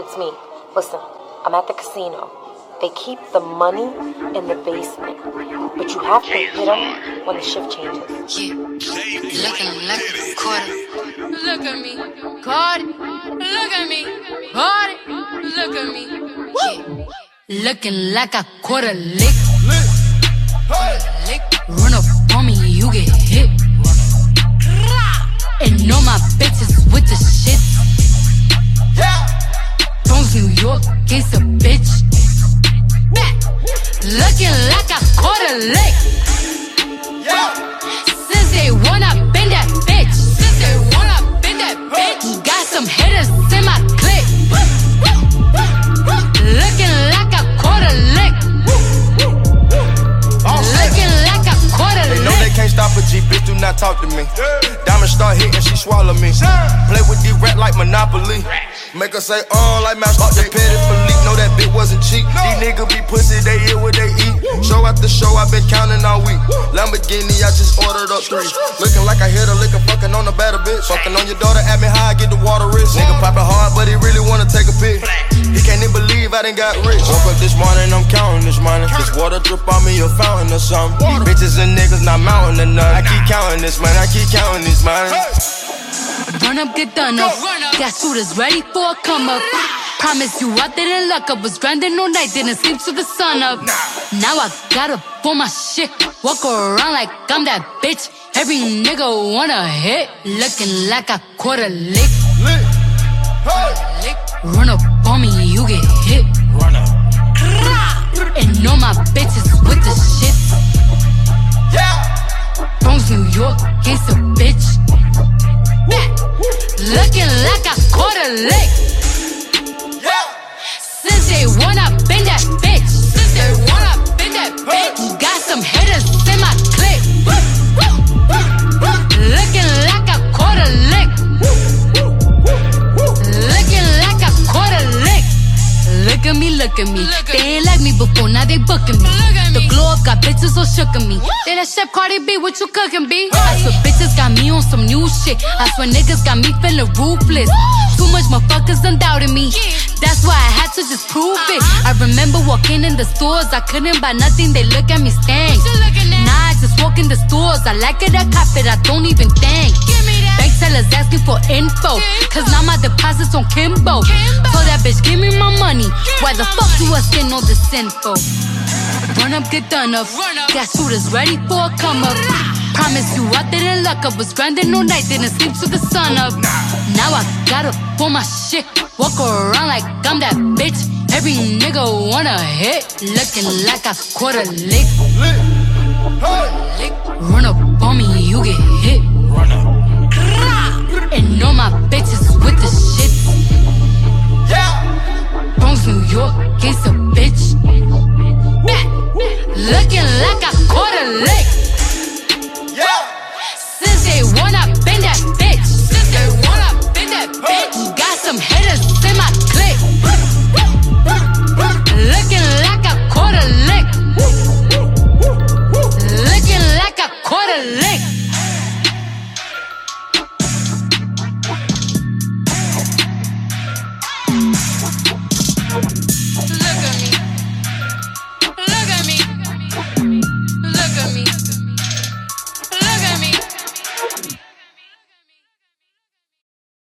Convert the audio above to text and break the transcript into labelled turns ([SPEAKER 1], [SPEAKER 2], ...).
[SPEAKER 1] It's me. Listen, I'm at the casino. They keep the money in the basement, but you have to hit them when the shift changes.
[SPEAKER 2] Yeah. Looking like a quarter. Look at me. Caught it. Look at me. Caught it. Look at me. Yeah. Looking like a quarter lick. Lick. Run up on me, you get hit. And all Looking like a quarter lick. Since they wanna bend that bitch. Since they wanna bend that bitch. Got some hitters in my clique. Looking like a quarter lick. Looking like a quarter
[SPEAKER 3] They know they can't stop a G, bitch, do not talk to me. Diamond start hitting, and she swallow me. Play with the rat like Monopoly. Make her say, oh, like Master Fuck the Patek Philippe. Know that bitch wasn't cheap. These niggas be pussy, they eat what they eat. Show after show, i been counting all week. Lamborghini, I just ordered up three. Looking like I hit a liquor, fucking on a better bitch. Fucking on your daughter, at me high, get the water rich. Nigga poppin' hard, but he really wanna take a pic. He can't even believe I done got rich. Woke up this morning, I'm counting this money. This water drip on me, a fountain or something. These bitches and niggas not mounting or nothing. I keep counting this money, I keep counting this money.
[SPEAKER 2] Run up, get done up. Got shooters ready for a come up. Promise you I didn't luck up. Was grinding all night, didn't sleep till the sun up. Now I gotta pull my shit. Walk around like I'm that bitch. Every nigga wanna hit. Looking like a quarter lick.
[SPEAKER 3] Hey.
[SPEAKER 2] lick. Run up on me, you get hit.
[SPEAKER 3] Run up.
[SPEAKER 2] And all my a lick.
[SPEAKER 3] Yeah.
[SPEAKER 2] Since they wanna bend that bitch. Since they wanna bend that bitch. Got some hitters in my clique. Looking like a quarter lick. Looking like a quarter lick. Look at me, look at me. they ain't like me before, now they booking me. Bitches so shook at me. They that chef Cardi B, what you cooking, B? I swear bitches got me on some new shit. I swear niggas got me feeling ruthless. Too much motherfuckers done doubted me. That's why I had to just prove it. I remember walking in the stores, I couldn't buy nothing, they look at me stank. Nah, I just walk in the stores, I like it, I cop it, I don't even think. Bank tellers asking for info, cause now my deposits on Kimbo. So that bitch, give me my money. Why the fuck do I send all this info? Run up, get done up. Got shooters ready for a come up. Promise you I didn't luck up. Was grinding all night, didn't sleep till the sun up. Now I gotta pull my shit. Walk around like I'm that bitch. Every nigga wanna hit. Looking like a quarter lick.
[SPEAKER 3] Lit. Hey.
[SPEAKER 2] lick. Run up on me, you get hit.
[SPEAKER 3] Run up.
[SPEAKER 2] Know my bitches with the shit. Yeah. Bronx, New York, gangsta bitch. Nah, Looking like I caught a lick.